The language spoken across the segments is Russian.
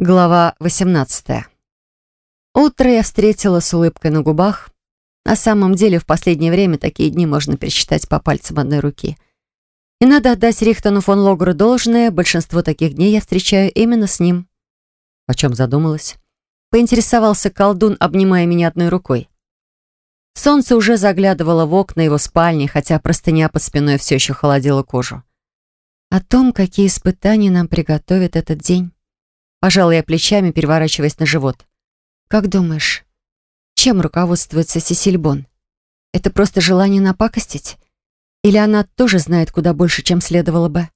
Глава 18. Утро я встретила с улыбкой на губах. На самом деле, в последнее время такие дни можно пересчитать по пальцам одной руки. И надо отдать Рихтону фон Логеру должное, большинство таких дней я встречаю именно с ним. О чем задумалась? Поинтересовался колдун, обнимая меня одной рукой. Солнце уже заглядывало в окна его спальни, хотя простыня под спиной все еще холодила кожу. О том, какие испытания нам приготовит этот день. Пожала я плечами, переворачиваясь на живот. «Как думаешь, чем руководствуется Сесильбон? Это просто желание напакостить? Или она тоже знает куда больше, чем следовало бы?»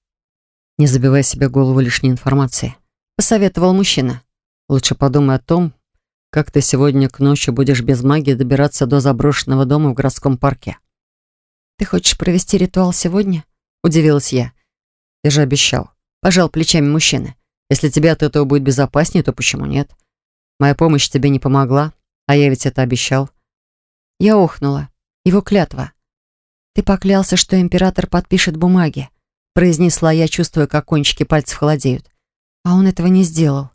«Не забивай себе голову лишней информацией», — посоветовал мужчина. «Лучше подумай о том, как ты сегодня к ночи будешь без магии добираться до заброшенного дома в городском парке». «Ты хочешь провести ритуал сегодня?» — удивилась я. «Ты же обещал», — пожал плечами мужчина. Если тебе от этого будет безопаснее, то почему нет? Моя помощь тебе не помогла, а я ведь это обещал. Я охнула. Его клятва. Ты поклялся, что император подпишет бумаги. Произнесла я, чувствуя, как кончики пальцев холодеют. А он этого не сделал.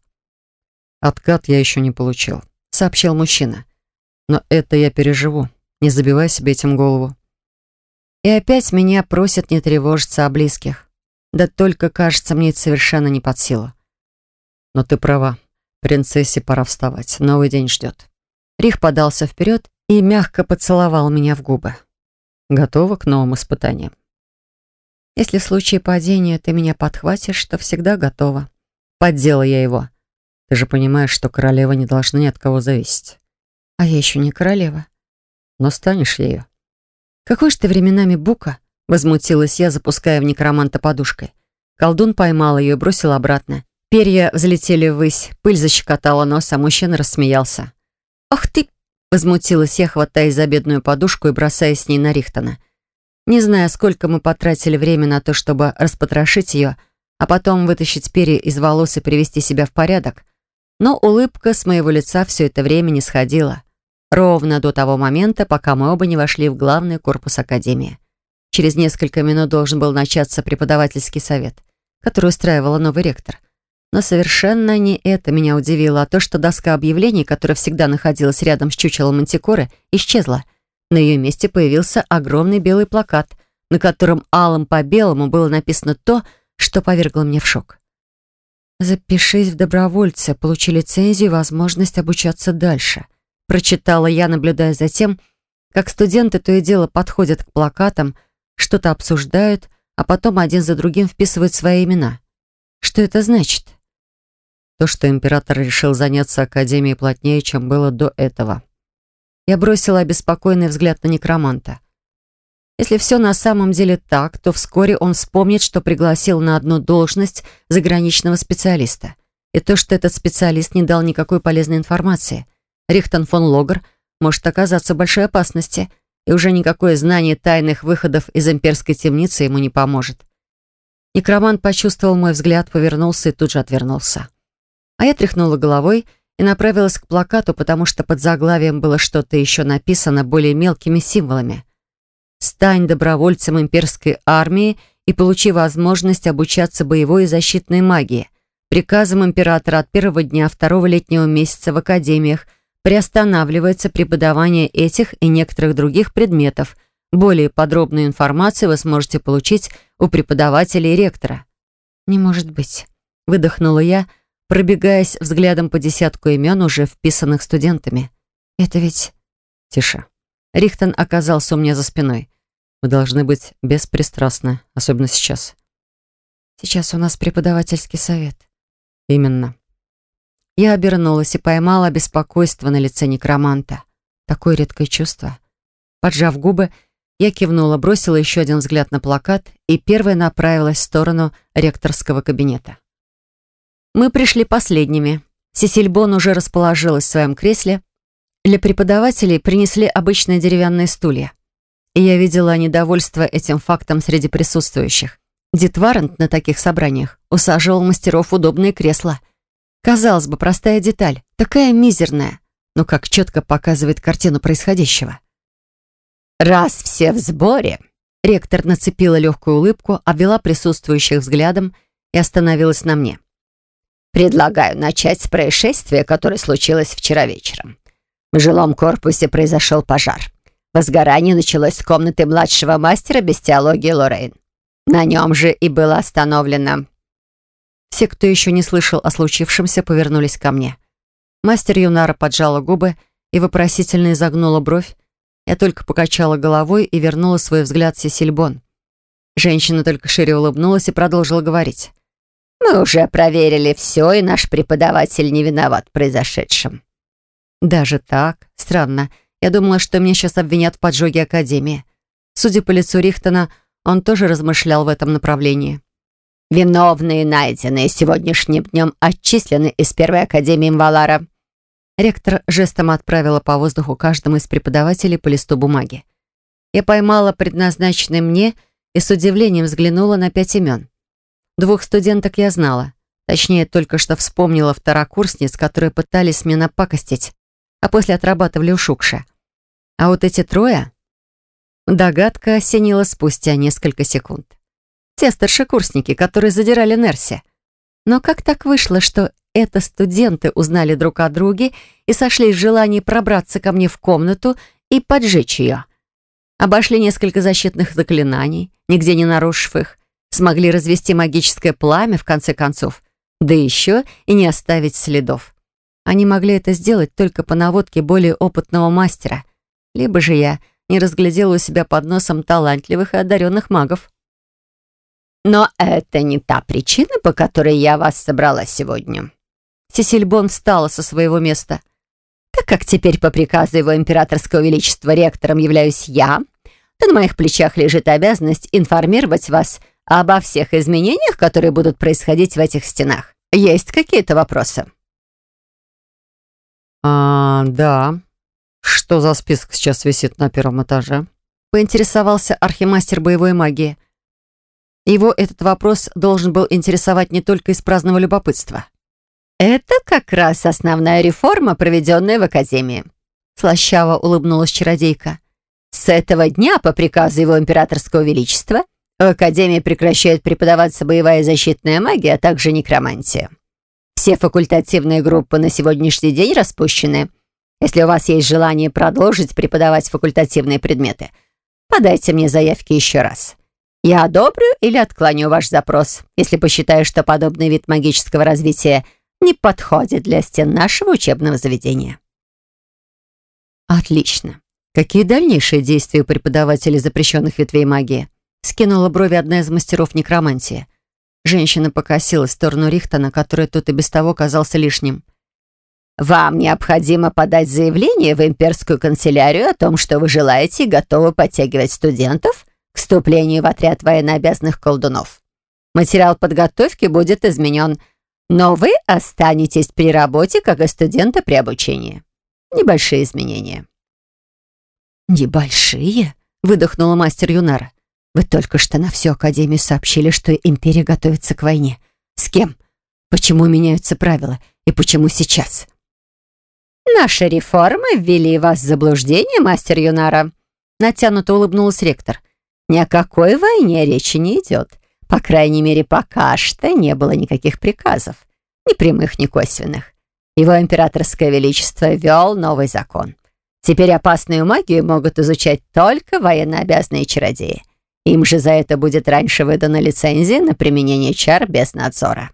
Откат я еще не получил, сообщил мужчина. Но это я переживу. Не забивай себе этим голову. И опять меня просят не тревожиться о близких. Да только, кажется, мне это совершенно не под силу. Но ты права. Принцессе пора вставать. Новый день ждет. Рих подался вперед и мягко поцеловал меня в губы. Готова к новым испытаниям? Если в случае падения ты меня подхватишь, то всегда готова. Поддела я его. Ты же понимаешь, что королева не должна ни от кого зависеть. А я еще не королева. Но станешь ею. Какой ж ты временами бука? Возмутилась я, запуская в некроманта подушкой. Колдун поймал ее и бросил обратно. Перья взлетели ввысь, пыль защекотала нос, а мужчина рассмеялся. «Ах ты!» — возмутилась я, хватаясь за бедную подушку и бросаясь с ней на Рихтона. Не зная, сколько мы потратили время на то, чтобы распотрошить ее, а потом вытащить перья из волос и привести себя в порядок, но улыбка с моего лица все это время не сходила. Ровно до того момента, пока мы оба не вошли в главный корпус Академии. Через несколько минут должен был начаться преподавательский совет, который устраивала новый ректор. Но совершенно не это меня удивило, а то, что доска объявлений, которая всегда находилась рядом с чучелом мантикоры, исчезла. На ее месте появился огромный белый плакат, на котором алым по белому было написано то, что повергло мне в шок. «Запишись в добровольцы, получи лицензию и возможность обучаться дальше», прочитала я, наблюдая за тем, как студенты то и дело подходят к плакатам, что-то обсуждают, а потом один за другим вписывают свои имена. Что это значит? То, что император решил заняться Академией плотнее, чем было до этого. Я бросила обеспокоенный взгляд на некроманта. Если все на самом деле так, то вскоре он вспомнит, что пригласил на одну должность заграничного специалиста. И то, что этот специалист не дал никакой полезной информации. Рихтон фон Логер может оказаться большой опасности, и уже никакое знание тайных выходов из имперской темницы ему не поможет. Некромант почувствовал мой взгляд, повернулся и тут же отвернулся. А я тряхнула головой и направилась к плакату, потому что под заглавием было что-то еще написано более мелкими символами. «Стань добровольцем имперской армии и получи возможность обучаться боевой и защитной магии. Приказом императора от первого дня второго летнего месяца в академиях приостанавливается преподавание этих и некоторых других предметов. Более подробную информацию вы сможете получить у преподавателя и ректора». «Не может быть», — выдохнула я, — пробегаясь взглядом по десятку имен, уже вписанных студентами. «Это ведь...» «Тише». Рихтон оказался у меня за спиной. «Мы должны быть беспристрастны, особенно сейчас». «Сейчас у нас преподавательский совет». «Именно». Я обернулась и поймала беспокойство на лице некроманта. Такое редкое чувство. Поджав губы, я кивнула, бросила еще один взгляд на плакат и первая направилась в сторону ректорского кабинета. Мы пришли последними. Сесильбон уже расположилась в своем кресле. Для преподавателей принесли обычные деревянные стулья. И я видела недовольство этим фактом среди присутствующих. Дит Варент на таких собраниях усаживал мастеров удобные кресла. Казалось бы, простая деталь, такая мизерная, но как четко показывает картину происходящего. «Раз все в сборе», ректор нацепила легкую улыбку, обвела присутствующих взглядом и остановилась на мне. Предлагаю начать с происшествия, которое случилось вчера вечером. В жилом корпусе произошел пожар. Возгорание началось с комнаты младшего мастера без теологии Лоррейн. На нем же и было остановлено. Все, кто еще не слышал о случившемся, повернулись ко мне. Мастер Юнара поджала губы и вопросительно изогнула бровь. Я только покачала головой и вернула свой взгляд Сесильбон. Женщина только шире улыбнулась и продолжила говорить. «Мы уже проверили все, и наш преподаватель не виноват в произошедшем». «Даже так? Странно. Я думала, что меня сейчас обвинят в поджоге Академии. Судя по лицу Рихтона, он тоже размышлял в этом направлении. «Виновные, найденные сегодняшним днем, отчислены из Первой Академии Мвалара». Ректор жестом отправила по воздуху каждому из преподавателей по листу бумаги. Я поймала предназначенный мне и с удивлением взглянула на пять имен. Двух студенток я знала. Точнее, только что вспомнила второкурсниц, которые пытались мне напакостить, а после отрабатывали у Шукша. А вот эти трое... Догадка осенила спустя несколько секунд. Те старшекурсники, которые задирали Нерси. Но как так вышло, что это студенты узнали друг о друге и сошли в желании пробраться ко мне в комнату и поджечь ее? Обошли несколько защитных заклинаний, нигде не нарушив их, смогли развести магическое пламя, в конце концов, да еще и не оставить следов. Они могли это сделать только по наводке более опытного мастера. Либо же я не разглядела у себя под носом талантливых и одаренных магов. «Но это не та причина, по которой я вас собрала сегодня». Сесильбон встала со своего места. «Так как теперь по приказу его императорского величества ректором являюсь я, то на моих плечах лежит обязанность информировать вас обо всех изменениях, которые будут происходить в этих стенах. Есть какие-то вопросы?» «А, да. Что за список сейчас висит на первом этаже?» Поинтересовался архимастер боевой магии. Его этот вопрос должен был интересовать не только из праздного любопытства. «Это как раз основная реформа, проведенная в Академии», слащаво улыбнулась чародейка. «С этого дня, по приказу его императорского величества, в Академии прекращает преподаваться боевая защитная магия, а также некромантия. Все факультативные группы на сегодняшний день распущены. Если у вас есть желание продолжить преподавать факультативные предметы, подайте мне заявки еще раз. Я одобрю или отклоню ваш запрос, если посчитаю, что подобный вид магического развития не подходит для стен нашего учебного заведения. Отлично. Какие дальнейшие действия у преподавателей запрещенных ветвей магии? Скинула брови одна из мастеров некромантии. Женщина покосилась в сторону Рихтона, который тут и без того казался лишним. «Вам необходимо подать заявление в имперскую канцелярию о том, что вы желаете и готовы подтягивать студентов к вступлению в отряд военнообязанных колдунов. Материал подготовки будет изменен, но вы останетесь при работе, как и студенты при обучении. Небольшие изменения». «Небольшие?» — выдохнула мастер Юнара. Вы только что на всю Академию сообщили, что Империя готовится к войне. С кем? Почему меняются правила? И почему сейчас? Наши реформы ввели вас в заблуждение, мастер Юнара. Натянуто улыбнулась ректор. Ни о какой войне речи не идет. По крайней мере, пока что не было никаких приказов. Ни прямых, ни косвенных. Его императорское величество ввел новый закон. Теперь опасную магию могут изучать только военнообязанные чародеи. Им же за это будет раньше выдана лицензия на применение чар без надзора.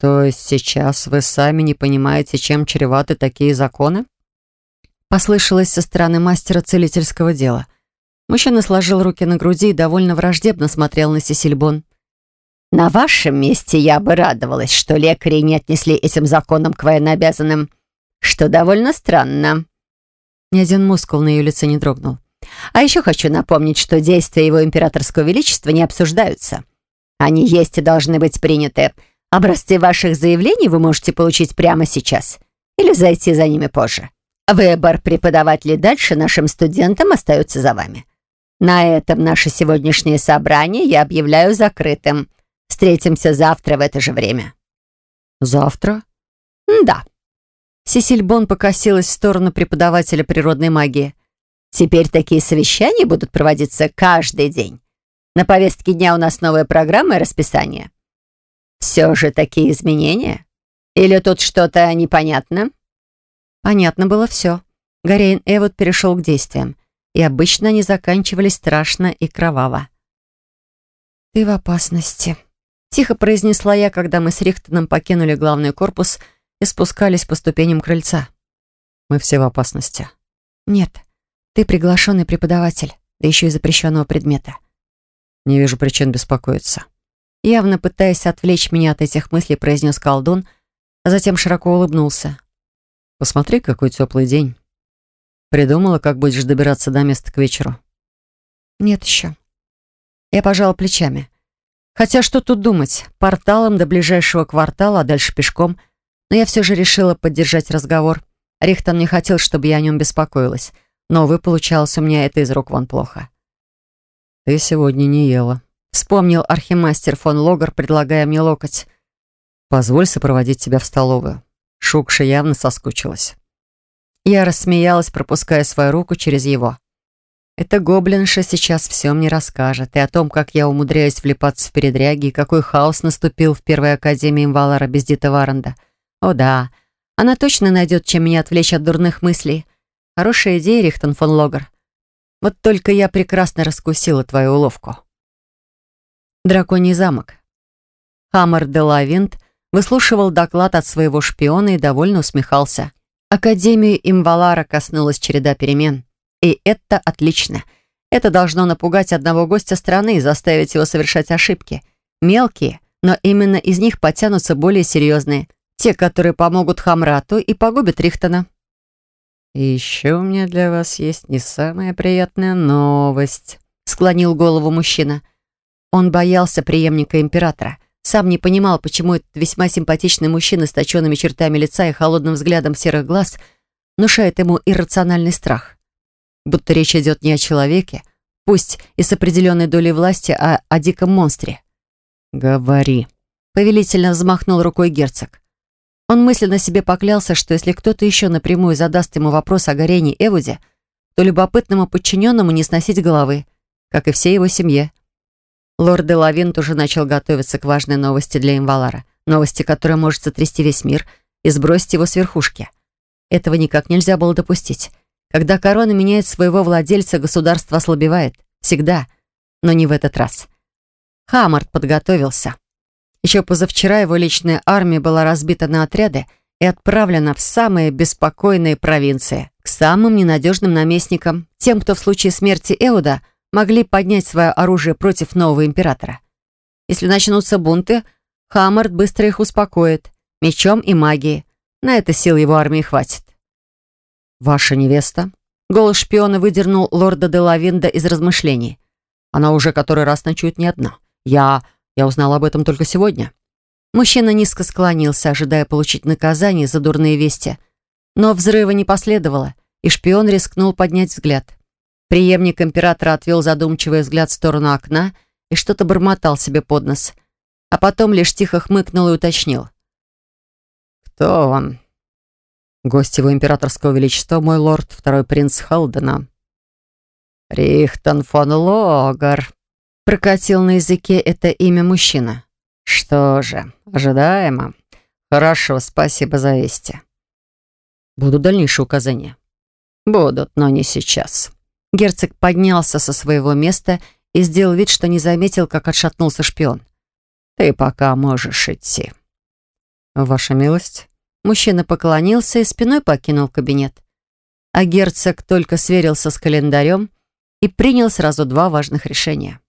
То есть сейчас вы сами не понимаете, чем чреваты такие законы? Послышалось со стороны мастера целительского дела. Мужчина сложил руки на груди и довольно враждебно смотрел на Сесильбон. «На вашем месте я бы радовалась, что лекари не отнесли этим законом к военнообязанным, что довольно странно». Ни один мускул на ее лице не дрогнул. А еще хочу напомнить, что действия его императорского величества не обсуждаются. Они есть и должны быть приняты. Образцы ваших заявлений вы можете получить прямо сейчас или зайти за ними позже. Выбор преподавать ли дальше нашим студентам остается за вами. На этом наше сегодняшнее собрание я объявляю закрытым. Встретимся завтра в это же время. Завтра? Да. Сесильбон покосилась в сторону преподавателя природной магии. Теперь такие совещания будут проводиться каждый день. На повестке дня у нас новая программа и расписание. Все же такие изменения? Или тут что-то непонятно?» Понятно было все. Гарейн Эвуд перешел к действиям, и обычно они заканчивались страшно и кроваво. «Ты в опасности», — тихо произнесла я, когда мы с Рихтоном покинули главный корпус и спускались по ступеням крыльца. «Мы все в опасности». «Нет, ты приглашенный преподаватель, да еще и запрещенного предмета». «Не вижу причин беспокоиться». Явно пытаясь отвлечь меня от этих мыслей, произнес колдун, а затем широко улыбнулся. «Посмотри, какой теплый день. Придумала, как будешь добираться до места к вечеру?» «Нет еще», я пожала плечами. Хотя что тут думать? Порталом до ближайшего квартала, а дальше пешком. Но я все же решила поддержать разговор. Рихтон не хотел, чтобы я о нем беспокоилась. Но, увы, получалось у меня это из рук вон плохо. «Ты сегодня не ела», — вспомнил архимастер фон Логер, предлагая мне локоть. «Позволь сопроводить тебя в столовую». Шукша явно соскучилась. Я рассмеялась, пропуская свою руку через его. Эта гоблинша сейчас все мне расскажет и о том, как я умудряюсь влипаться в передряги и какой хаос наступил в первой академии Имвалара без Дита Варанда. О да, она точно найдет, чем меня отвлечь от дурных мыслей. Хорошая идея, Рихтон фон Логер. Вот только я прекрасно раскусила твою уловку. Драконий замок. Хаммер де Лавинт выслушивал доклад от своего шпиона и довольно усмехался. Академию Имвалара коснулась череда перемен. И это отлично. Это должно напугать одного гостя страны и заставить его совершать ошибки. Мелкие, но именно из них потянутся более серьезные. Те, которые помогут Хамрату и погубят Рихтона. «И еще у меня для вас есть не самая приятная новость», — склонил голову мужчина. Он боялся преемника императора. Сам не понимал, почему этот весьма симпатичный мужчина с точенными чертами лица и холодным взглядом серых глаз внушает ему иррациональный страх будто речь идет не о человеке, пусть и с определенной долей власти, а о диком монстре. «Говори», — повелительно взмахнул рукой герцог. Он мысленно себе поклялся, что если кто-то еще напрямую задаст ему вопрос о горении Эвуде, то любопытному подчиненному не сносить головы, как и всей его семье. Лорд де Лавин тоже начал готовиться к важной новости для Имвалара, новости, которая может сотрясти весь мир и сбросить его с верхушки. Этого никак нельзя было допустить. Когда корона меняет своего владельца, государство ослабевает. Всегда. Но не в этот раз. Хаммард подготовился. Еще позавчера его личная армия была разбита на отряды и отправлена в самые беспокойные провинции, к самым ненадежным наместникам, тем, кто в случае смерти Эуда могли поднять свое оружие против нового императора. Если начнутся бунты, Хаммард быстро их успокоит, мечом и магией. На это сил его армии хватит. «Ваша невеста?» Голос шпиона выдернул лорда де Лавинда из размышлений. «Она уже который раз ночует не одна. Я... я узнала об этом только сегодня». Мужчина низко склонился, ожидая получить наказание за дурные вести. Но взрыва не последовало, и шпион рискнул поднять взгляд. Приемник императора отвел задумчивый взгляд в сторону окна и что-то бормотал себе под нос. А потом лишь тихо хмыкнул и уточнил. «Кто он?» Гость его императорского величества, мой лорд, второй принц Халдена. Рихтон фон Логар. Прокатил на языке это имя мужчина. Что же, ожидаемо. Хорошо, спасибо за вести. Будут дальнейшие указания. Будут, но не сейчас. Герцог поднялся со своего места и сделал вид, что не заметил, как отшатнулся шпион. Ты пока можешь идти. Ваша милость. Мужчина поклонился и спиной покинул кабинет. А герцог только сверился с календарем и принял сразу два важных решения.